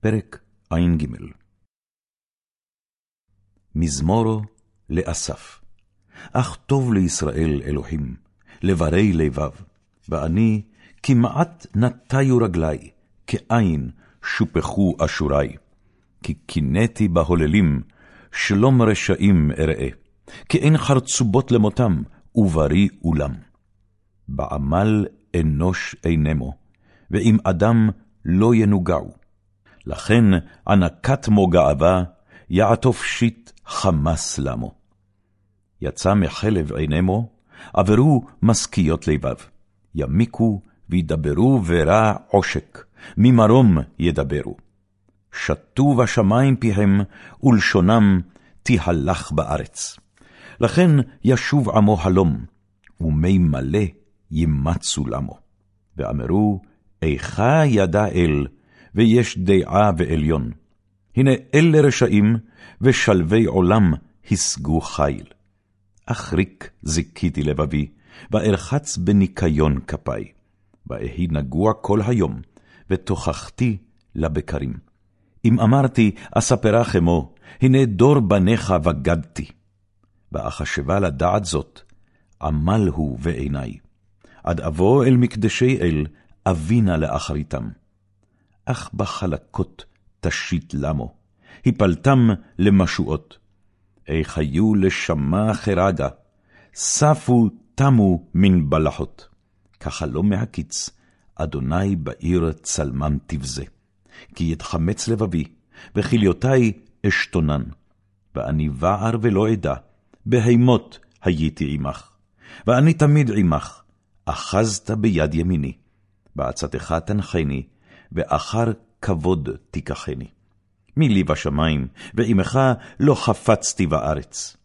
פרק ע"ג מזמור לאסף. אך טוב לישראל אלוהים, לברי לבב, ואני כמעט נטיו רגלי, כאין שופכו אשורי. כי קינאתי בהוללים, שלום רשעים אראה, כי אין חרצובות למותם, וברי אולם. בעמל אנוש אינמו, ועם אדם לא ינוגעו. לכן ענקת מו גאווה, יעטוף שיט חמס למו. יצא מחלב עינמו, עברו משכיות לבב, ימיקו וידברו ורע עושק, ממרום ידברו. שתו בשמים פיהם, ולשונם תהלך בארץ. לכן ישוב עמו חלום, ומי מלא ימצו למו. ואמרו, איכה ידע אל, ויש דעה ועליון. הנה אלה רשעים, ושלווי עולם השגו חיל. אך ריק זיכיתי לבבי, וארחץ בניקיון כפי. ואהי נגוע כל היום, ותוכחתי לבקרים. אם אמרתי, אספרה כמו, הנה דור בניך בגדתי. ואחשבה לדעת זאת, עמל הוא בעיני. עד אבוא אל מקדשי אל, אבינה לאחריתם. אך בחלקות תשית למו, הפלתם למשועות. איך היו לשמה חרגה, ספו תמו מן בלחות. כחלום מהקיץ, אדוני בעיר צלמם תבזה. כי יתחמץ לבבי, וכליותי אשתונן. ואני בער ולא אדע, בהימות הייתי עמך. ואני תמיד עמך, אחזת ביד ימיני. בעצתך תנחני, ואחר כבוד תיקחני. מי לי בשמים, ועמך לא חפצתי בארץ.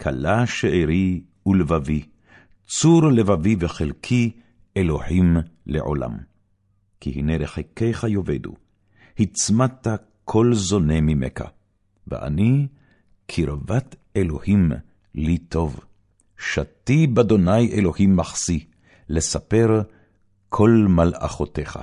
כלה שארי ולבבי, צור לבבי וחלקי, אלוהים לעולם. כי הנה רחקיך יאבדו, הצמדת כל זונה ממכה, ואני קרבת אלוהים לי טוב. שתי באדוני אלוהים מחסי, לספר כל מלאכותיך.